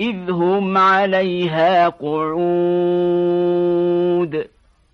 إذ هم عليها قعود.